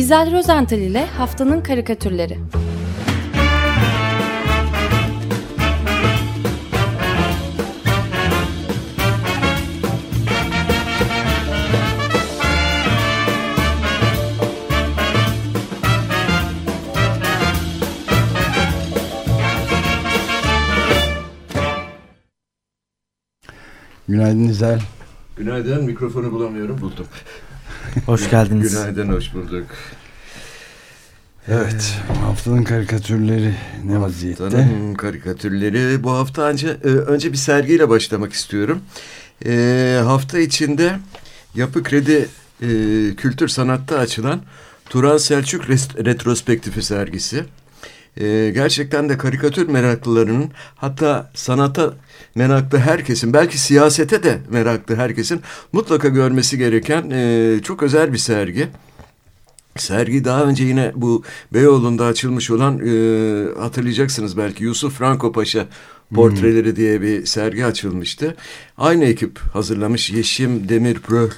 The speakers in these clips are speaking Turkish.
İzel Rozental ile Haftanın Karikatürleri Günaydın İzel. Günaydın. Mikrofonu bulamıyorum. Buldum. Hoş geldiniz. Günaydın, hoş bulduk. Evet, haftanın karikatürleri ne vaziyette? Haftanın karikatürleri. Bu hafta önce, önce bir sergiyle başlamak istiyorum. E, hafta içinde Yapı Kredi e, Kültür Sanat'ta açılan Turan Selçuk Retrospektifi sergisi. E, gerçekten de karikatür meraklılarının hatta sanata meraklı herkesin belki siyasete de meraklı herkesin mutlaka görmesi gereken e, çok özel bir sergi. Sergi daha önce yine bu Beyoğlu'nda açılmış olan e, hatırlayacaksınız belki Yusuf Franco Paşa portreleri hmm. diye bir sergi açılmıştı. Aynı ekip hazırlamış. Yeşim Demirpro e,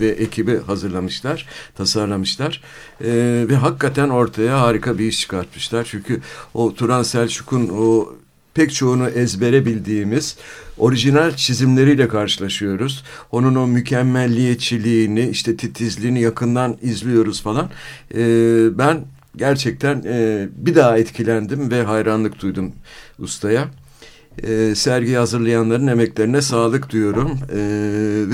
ve ekibi hazırlamışlar, tasarlamışlar. E, ve hakikaten ortaya harika bir iş çıkartmışlar. Çünkü o Turan Selçuk'un o pek çoğunu ezbere bildiğimiz orijinal çizimleriyle karşılaşıyoruz. Onun o mükemmelliyetçiliğini, işte titizliğini yakından izliyoruz falan. Ee, ben gerçekten e, bir daha etkilendim ve hayranlık duydum ustaya. Ee, sergi hazırlayanların emeklerine sağlık diyorum. Ee,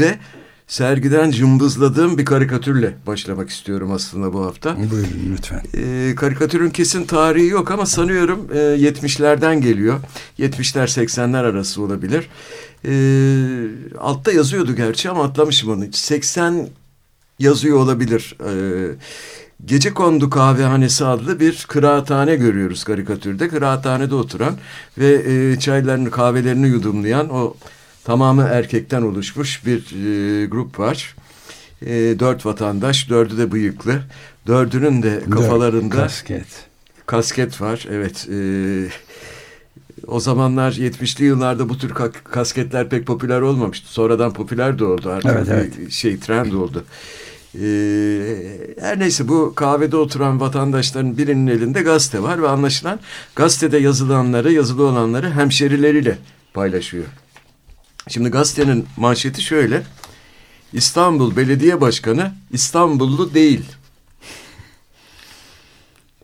ve sergiden cımbızladığım bir karikatürle başlamak istiyorum aslında bu hafta. Buyurun lütfen. E, karikatürün kesin tarihi yok ama sanıyorum e, 70'lerden geliyor. 70'ler 80'ler arası olabilir. E, altta yazıyordu gerçi ama atlamışım onu. 80 yazıyor olabilir. E, Gece Kondu Kahvehanesi adlı bir kıraathane görüyoruz karikatürde. Kıraathanede oturan ve e, çaylarını kahvelerini yudumlayan o tamamı erkekten oluşmuş bir e, grup var. E, dört vatandaş, dördü de bıyıklı. Dördünün de kafalarında Dört, kasket. kasket var. Evet. E, o zamanlar 70'li yıllarda bu tür kasketler pek popüler olmamıştı. Sonradan popüler de oldu artık. Evet, evet. Şey trend oldu. Ee, her neyse bu kahvede oturan vatandaşların birinin elinde gazete var ve anlaşılan gazetede yazılanları, yazılı olanları hemşerileriyle paylaşıyor. Şimdi gazetenin manşeti şöyle. İstanbul Belediye Başkanı İstanbullu değil.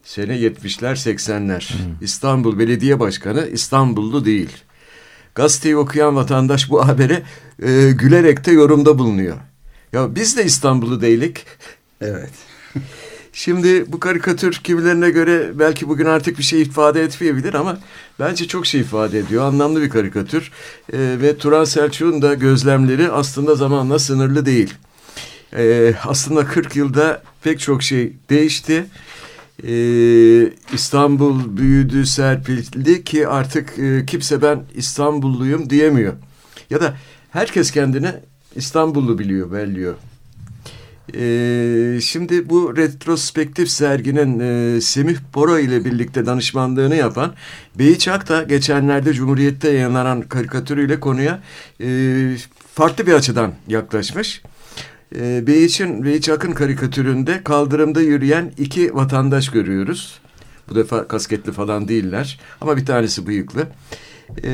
Sene 70'ler 80'ler. Hmm. İstanbul Belediye Başkanı İstanbullu değil. Gazeteyi okuyan vatandaş bu habere e, gülerek de yorumda bulunuyor. Ya biz de İstanbullu değilik. Evet. Şimdi bu karikatür kimilerine göre belki bugün artık bir şey ifade etmeyebilir ama bence çok şey ifade ediyor. Anlamlı bir karikatür. Ee, ve Turan Selçuk'un da gözlemleri aslında zamanla sınırlı değil. Ee, aslında 40 yılda pek çok şey değişti. Ee, İstanbul büyüdü, serpildi ki artık e, kimse ben İstanbulluyum diyemiyor. Ya da herkes kendine İstanbullu biliyor, belliyor. Ee, şimdi bu retrospektif serginin e, Semih Bora ile birlikte danışmanlığını yapan Beyiçak da geçenlerde Cumhuriyet'te yayınlanan karikatürüyle konuya e, farklı bir açıdan yaklaşmış. E, Beyiç'in, Beyiçak'ın karikatüründe kaldırımda yürüyen iki vatandaş görüyoruz. Bu defa kasketli falan değiller ama bir tanesi bıyıklı. E,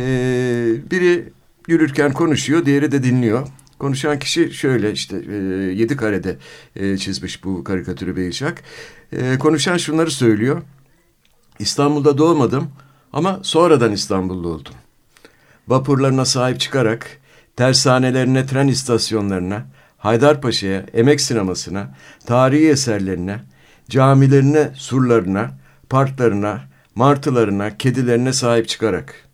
biri yürürken konuşuyor, diğeri de dinliyor. Konuşan kişi şöyle işte e, yedi karede e, çizmiş bu karikatürü Beyşak. E, konuşan şunları söylüyor. İstanbul'da doğmadım ama sonradan İstanbullu oldum. Vapurlarına sahip çıkarak tersanelerine, tren istasyonlarına, Haydarpaşa'ya, emek sinemasına, tarihi eserlerine, camilerine, surlarına, parklarına, martılarına, kedilerine sahip çıkarak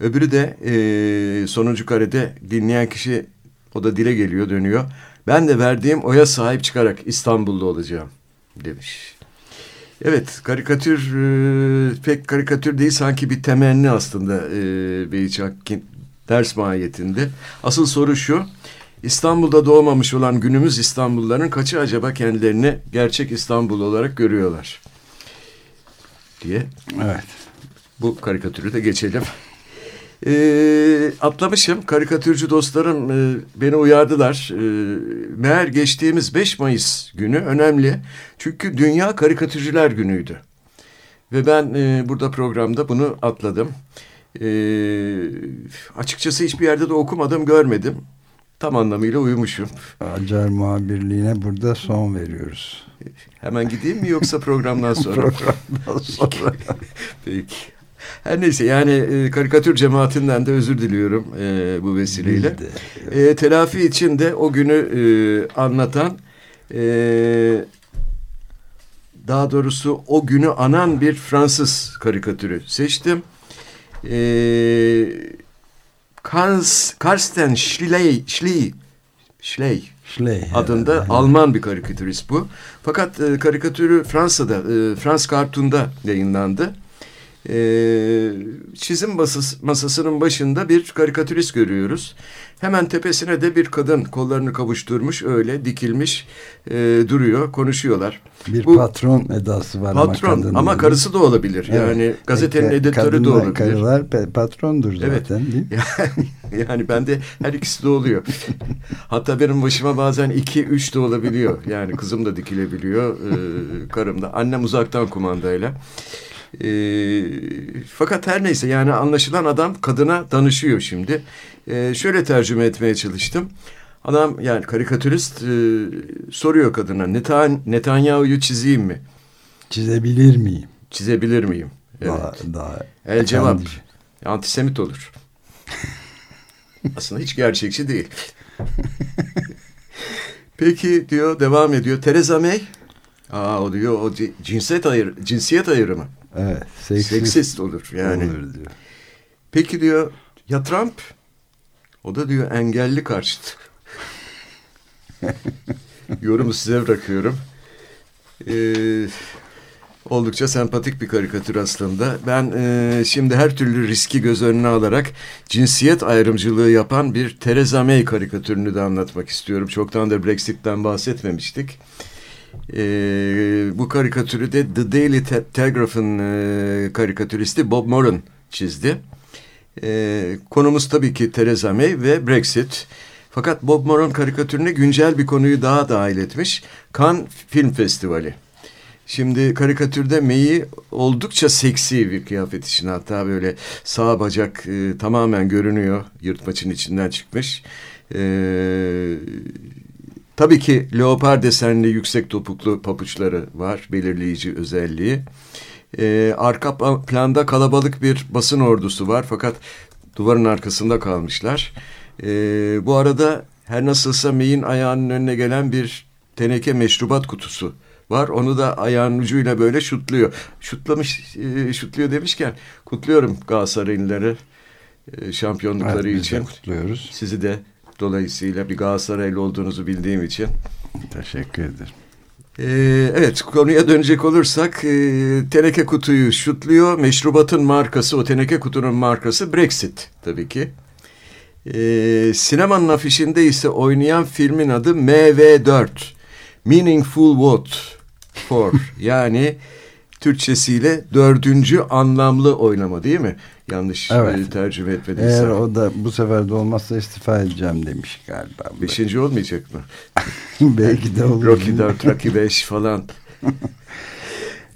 Öbürü de e, sonuncu karede dinleyen kişi o da dile geliyor dönüyor. Ben de verdiğim oya sahip çıkarak İstanbul'da olacağım demiş. Evet karikatür e, pek karikatür değil sanki bir temenni aslında e, Beyiç Akkin ders mahiyetinde. Asıl soru şu İstanbul'da doğmamış olan günümüz İstanbulluların kaçı acaba kendilerini gerçek İstanbul olarak görüyorlar diye. Evet. Bu karikatürü de geçelim. E, atlamışım. Karikatürcü dostlarım e, beni uyardılar. E, meğer geçtiğimiz 5 Mayıs günü önemli. Çünkü Dünya Karikatürcüler Günü'ydü. Ve ben e, burada programda bunu atladım. E, açıkçası hiçbir yerde de okumadım, görmedim. Tam anlamıyla uyumuşum. Acar muhabirliğine burada son veriyoruz. Hemen gideyim mi yoksa programdan sonra? programdan sonra. Peki. Her neyse yani e, karikatür cemaatinden de özür diliyorum e, bu vesileyle. E, telafi için de o günü e, anlatan e, daha doğrusu o günü anan bir Fransız karikatürü seçtim. E, Karls, Karsten Schley, Schley, Schley Schley adında herhalde. Alman bir karikatürist bu. Fakat e, karikatürü Fransa'da, e, Frans Cartoon'da yayınlandı. E, çizim masası, masasının başında bir karikatürist görüyoruz. Hemen tepesine de bir kadın kollarını kavuşturmuş öyle dikilmiş e, duruyor konuşuyorlar. Bir Bu- patron edası var Patron ama ama, karısı da olabilir. Evet. Yani gazetenin E, editörü de olabilir. Karılar patrondur zaten Evet. değil mi? yani bende her ikisi de oluyor. Hatta benim başıma bazen iki, üç de olabiliyor. Yani kızım da dikilebiliyor, e, karım da. Annem uzaktan kumandayla. E, fakat her neyse yani anlaşılan adam kadına danışıyor şimdi. E, şöyle tercüme etmeye çalıştım. Adam yani karikatürist e, soruyor kadına Netan Netanyahu'yu çizeyim mi? Çizebilir miyim? Çizebilir miyim? Evet. Daha, daha El cevap. efendice. Antisemit olur. Aslında hiç gerçekçi değil. Peki diyor devam ediyor. Theresa May. Aa o diyor o ci- cinsiyet ayır cinsiyet ayrımı. Evet. Seksist, Seksist olur yani. olur diyor. Peki diyor ya Trump? O da diyor engelli karşıt. Yorumu size bırakıyorum. Ee, oldukça sempatik bir karikatür aslında. Ben e, şimdi her türlü riski göz önüne alarak cinsiyet ayrımcılığı yapan bir Theresa May karikatürünü de anlatmak istiyorum. Çoktandır Brexit'ten bahsetmemiştik. Ee, bu karikatürü de The Daily Te- Telegraph'ın e, karikatüristi Bob Moran çizdi. Ee, konumuz tabii ki Theresa May ve Brexit. Fakat Bob Moran karikatürüne güncel bir konuyu daha dahil etmiş. Cannes Film Festivali. Şimdi karikatürde May'i oldukça seksi bir kıyafet içine hatta böyle sağ bacak e, tamamen görünüyor. Yırtmaçın içinden çıkmış. Ee, tabii ki leopar desenli yüksek topuklu papuçları var. Belirleyici özelliği. Ee, arka planda kalabalık bir basın ordusu var fakat duvarın arkasında kalmışlar. Ee, bu arada her nasılsa May'in ayağının önüne gelen bir teneke meşrubat kutusu var. Onu da ayağının ucuyla böyle şutluyor. Şutlamış, e, şutluyor demişken kutluyorum Galatasaraylıları e, şampiyonlukları Evet, için. kutluyoruz. Sizi de dolayısıyla bir Galatasaraylı olduğunuzu bildiğim için. Teşekkür ederim. Ee, evet konuya dönecek olursak e, teneke kutuyu şutluyor. Meşrubatın markası o teneke kutunun markası Brexit tabii ki. Ee, sinemanın afişinde ise oynayan filmin adı MV4. Meaningful What For. yani Türkçesiyle dördüncü anlamlı oynama değil mi? Yanlış Evet. tercüme etmediysem. Eğer o da bu sefer de olmazsa istifa edeceğim demiş galiba. Beşinci olmayacak mı? Belki de olur. Rocky 4, Rocky 5 falan.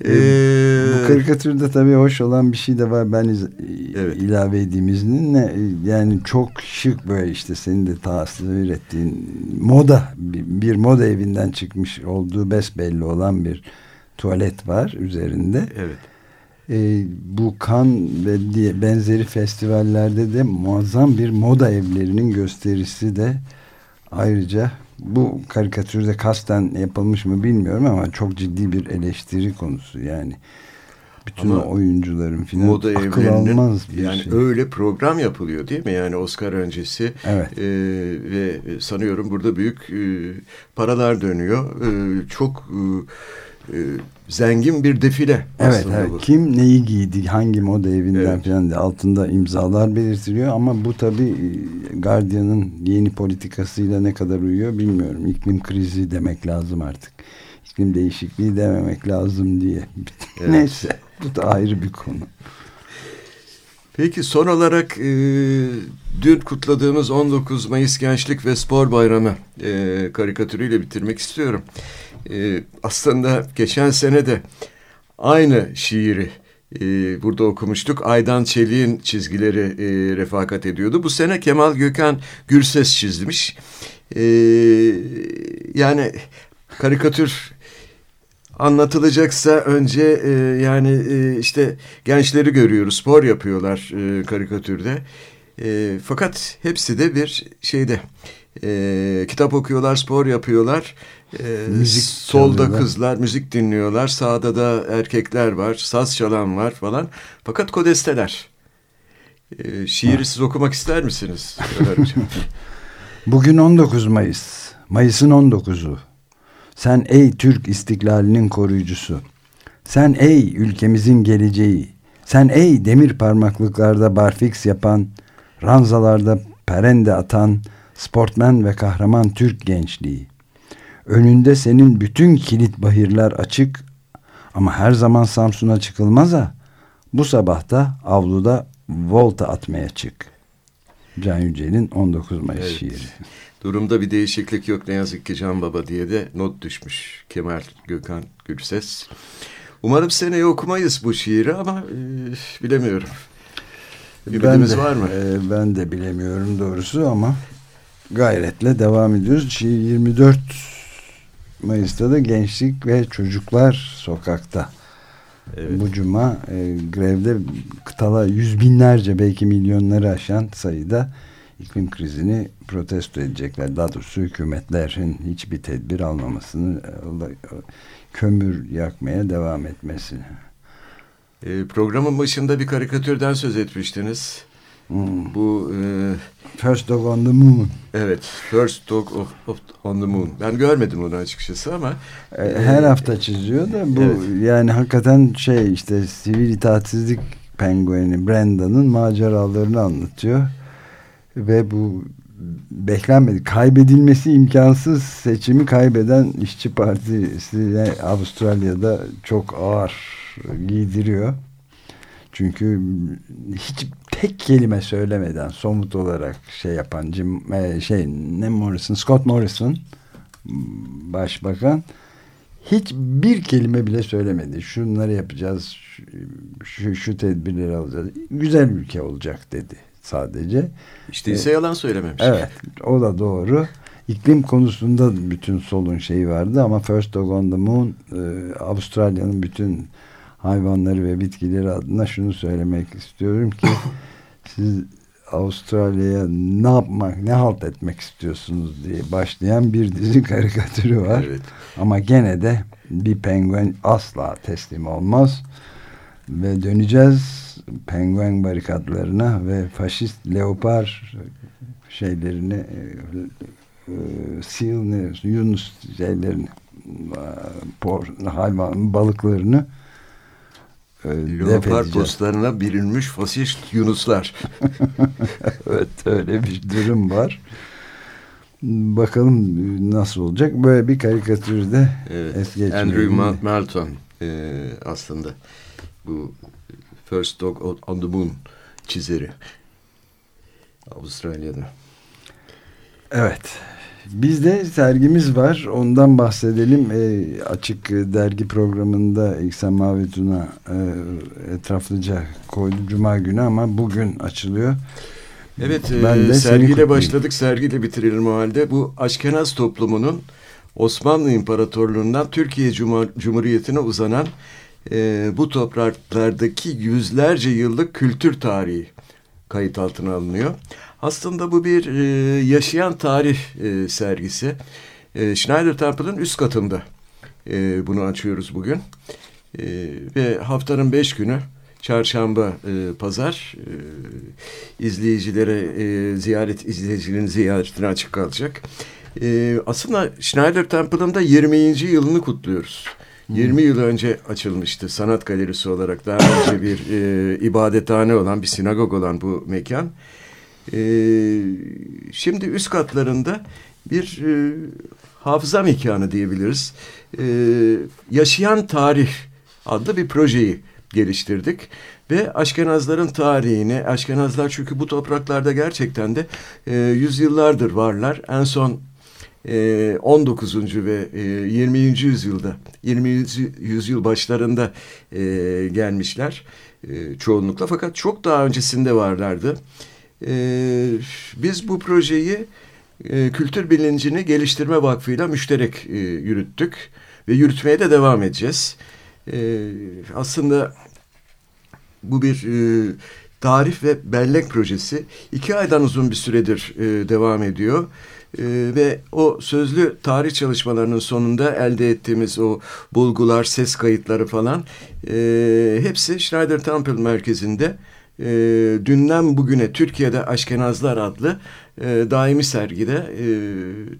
Ee, Bu karikatürde tabii hoş olan bir şey de var. Ben Evet. ilave edeyim izninle. Yani çok şık böyle işte senin de tasvir ettiğin moda bir, bir moda evinden çıkmış olduğu besbelli olan bir tuvalet var üzerinde. Evet. Ee, bu kan ve diye benzeri festivallerde de muazzam bir moda evlerinin gösterisi de ayrıca bu karikatürde kasten yapılmış mı bilmiyorum ama çok ciddi bir eleştiri konusu yani bütün Ama oyuncuların filan Moda akıl evlerinin almaz bir yani şey. öyle program yapılıyor değil mi? Yani Oscar öncesi Evet. e, ve sanıyorum burada büyük e, paralar dönüyor. E, çok e, e, zengin bir defile Evet, evet. bu. kim neyi giydi hangi moda evinden Evet. falan diye altında imzalar belirtiliyor ama bu tabi Guardian'ın yeni politikasıyla ne kadar uyuyor bilmiyorum. İklim krizi demek lazım artık. İklim değişikliği dememek lazım diye. Evet. Neyse bu da ayrı bir konu. Peki son olarak e, dün kutladığımız 19 Mayıs Gençlik ve Spor Bayramı e, karikatürüyle bitirmek istiyorum. E, aslında geçen sene de aynı şiiri e, burada okumuştuk. Aydan Çelik'in çizgileri e, refakat ediyordu. Bu sene Kemal Gökhan Gürses çizmiş. E, yani karikatür anlatılacaksa önce e, yani e, işte gençleri görüyoruz spor yapıyorlar e, karikatürde e, fakat hepsi de bir şeyde e, kitap okuyorlar spor yapıyorlar e, müzik solda çalıyorlar. kızlar müzik dinliyorlar sağda da erkekler var saz çalan var falan fakat kodesteler e, şiiri ha. siz okumak ister misiniz? Bugün 19 Mayıs Mayıs'ın 19'u sen ey Türk istiklalinin koruyucusu. Sen ey ülkemizin geleceği. Sen ey demir parmaklıklarda barfiks yapan, ranzalarda perende atan, sportmen ve kahraman Türk gençliği. Önünde senin bütün kilit bahirler açık ama her zaman Samsun'a çıkılmaz ha. Bu sabah da avluda volta atmaya çık. Can Yücel'in 19 Mayıs evet. şiiri. Durumda bir değişiklik yok ne yazık ki Can Baba diye de not düşmüş Kemal Gökhan Gülses. Umarım seneye okumayız bu şiiri ama e, bilemiyorum. Ümidimiz var mı? E, ben de bilemiyorum doğrusu ama gayretle devam ediyoruz. Şiir 24 Mayıs'ta da Gençlik ve Çocuklar Sokak'ta. Evet. Bu cuma e, grevde kıtala yüz binlerce belki milyonları aşan sayıda iklim krizini protesto edecekler. Daha doğrusu hükümetlerin hiçbir tedbir almamasını, kömür yakmaya devam etmesini. E, programın başında bir karikatürden söz etmiştiniz. Hmm. Bu e, First Dog on the Moon. Evet, First Dog of, of on the Moon. Ben görmedim onu açıkçası ama e, her e, hafta çiziyor da bu evet. yani hakikaten şey işte sivil itaatsizlik pengueni Branda'nın maceralarını anlatıyor ve bu beklenmedi. Kaybedilmesi imkansız seçimi kaybeden işçi partisi Avustralya'da çok ağır giydiriyor. Çünkü hiç tek kelime söylemeden somut olarak şey yapan Jim, e, şey ne Morrison, Scott Morrison başbakan hiç bir kelime bile söylemedi. Şunları yapacağız, şu, şu tedbirleri alacağız. Güzel ülke olacak dedi sadece. İşte ise ee, yalan söylememiş. Evet o da doğru. İklim konusunda bütün solun şeyi vardı ama First Dog on the Moon e, Avustralya'nın bütün hayvanları ve bitkileri adına şunu söylemek istiyorum ki siz Avustralya'ya ne yapmak, ne halt etmek istiyorsunuz diye başlayan bir dizi karikatürü var. Evet. Ama gene de bir penguen asla teslim olmaz. Ve döneceğiz penguen barikatlarına ve faşist leopar şeylerini e, e, seal ne, yunus şeylerini por, hayvan balıklarını e, leopar postlarına bilinmiş faşist yunuslar evet öyle bir durum var bakalım nasıl olacak böyle bir karikatürde evet, es Andrew Melton e, aslında bu First Dog on the Moon çizeri. Avustralya'da. Evet. Bizde sergimiz var. Ondan bahsedelim. E, açık dergi programında İksan Mavi Tuna e, etraflıca koydu Cuma günü ama bugün açılıyor. Evet, ben e, de sergiyle başladık. Sergiyle bitirelim o halde. Bu Aşkenaz toplumunun Osmanlı İmparatorluğu'ndan Türkiye Cumhur Cumhuriyeti'ne uzanan e, bu topraklardaki yüzlerce yıllık kültür tarihi kayıt altına alınıyor. Aslında bu bir e, yaşayan tarih e, sergisi. E, Schneider Temple'ın üst katında e, bunu açıyoruz bugün. E, ve haftanın beş günü çarşamba, e, pazar e, izleyicilere e, ziyaret izleyicilerin ziyaretine açık kalacak. E, aslında Schneider Temple'ın da 20. yılını kutluyoruz. 20 yıl önce açılmıştı sanat galerisi olarak. Daha önce bir e, ibadethane olan, bir sinagog olan bu mekan. E, şimdi üst katlarında bir e, hafıza mekanı diyebiliriz. E, Yaşayan Tarih adlı bir projeyi geliştirdik. Ve Aşkenazların tarihini, Aşkenazlar çünkü bu topraklarda gerçekten de e, yüzyıllardır varlar. En son 19. ve e, 20. yüzyılda, 20. yüzyıl başlarında e, gelmişler e, çoğunlukla. Fakat çok daha öncesinde varlardı. E, biz bu projeyi e, Kültür Bilincini Geliştirme Vakfı'yla müşterek e, yürüttük ve yürütmeye de devam edeceğiz. E, aslında bu bir e, tarih ve bellek projesi. iki aydan uzun bir süredir e, devam ediyor. E, ve o sözlü tarih çalışmalarının sonunda elde ettiğimiz o bulgular, ses kayıtları falan e, hepsi Schneider Temple merkezinde e, dünden bugüne Türkiye'de Aşkenazlar adlı e, daimi sergide e,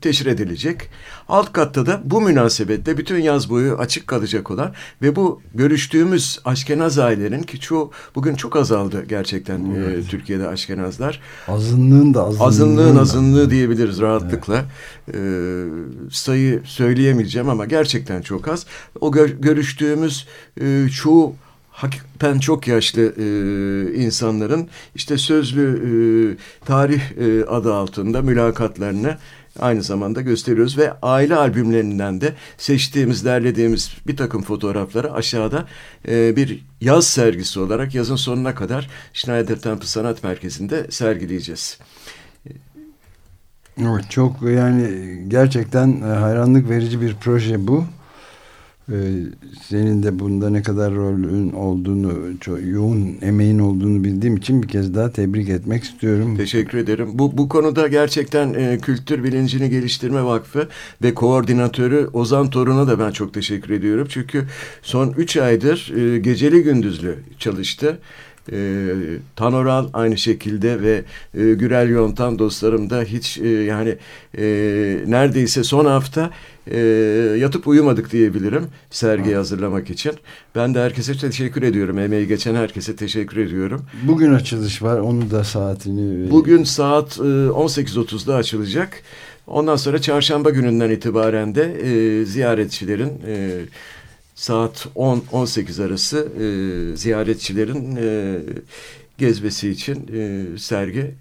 teşhir edilecek. Alt katta da bu münasebetle bütün yaz boyu açık kalacak olan ve bu görüştüğümüz Aşkenaz ailelerin ki çoğu bugün çok azaldı gerçekten e, evet. e, Türkiye'de Aşkenazlar. Azınlığın da azınlığın. Azınlığın da. azınlığı diyebiliriz rahatlıkla. Evet. E, sayı söyleyemeyeceğim ama gerçekten çok az. O gör, görüştüğümüz e, çoğu hakikaten çok yaşlı e, insanların işte sözlü e, tarih e, adı altında mülakatlarını aynı zamanda gösteriyoruz ve aile albümlerinden de seçtiğimiz, derlediğimiz bir takım fotoğrafları aşağıda e, bir yaz sergisi olarak yazın sonuna kadar Schneider Temple Sanat Merkezi'nde sergileyeceğiz. Evet, çok yani gerçekten hayranlık verici bir proje bu. Ee, senin de bunda ne kadar rolün olduğunu, çok yoğun emeğin olduğunu bildiğim için bir kez daha tebrik etmek istiyorum. Teşekkür ederim. Bu, bu konuda gerçekten e, Kültür Bilincini Geliştirme Vakfı ve koordinatörü Ozan Torun'a da ben çok teşekkür ediyorum. Çünkü son üç aydır e, geceli gündüzlü çalıştı. E, Tanoral aynı şekilde ve e, Gürel Yontan dostlarım da hiç e, yani e, neredeyse son hafta e, yatıp uyumadık diyebilirim sergiyi hazırlamak için. Ben de herkese teşekkür ediyorum. Emeği geçen herkese teşekkür ediyorum. Bugün açılış var. Onu da saatini... Bugün saat e, 18.30'da açılacak. Ondan sonra çarşamba gününden itibaren de e, ziyaretçilerin... E, saat 10-18 arası e, ziyaretçilerin e, gezmesi için e, sergi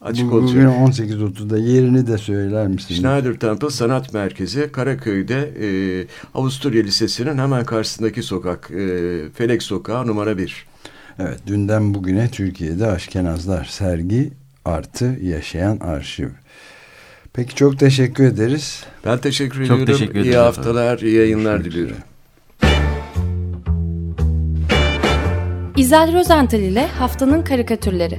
açık olacak. Bugün 18.30'da yerini de söyler misin? Schneider Temple Sanat Merkezi Karaköy'de e, Avusturya Lisesi'nin hemen karşısındaki sokak e, Felek Sokağı numara 1. Evet dünden bugüne Türkiye'de Aşkenazlar sergi artı yaşayan arşiv. Peki çok teşekkür ederiz. Ben teşekkür çok ediyorum. Teşekkür ederim. İyi haftalar, iyi yayınlar diliyorum. İzel Rozental ile Haftanın Karikatürleri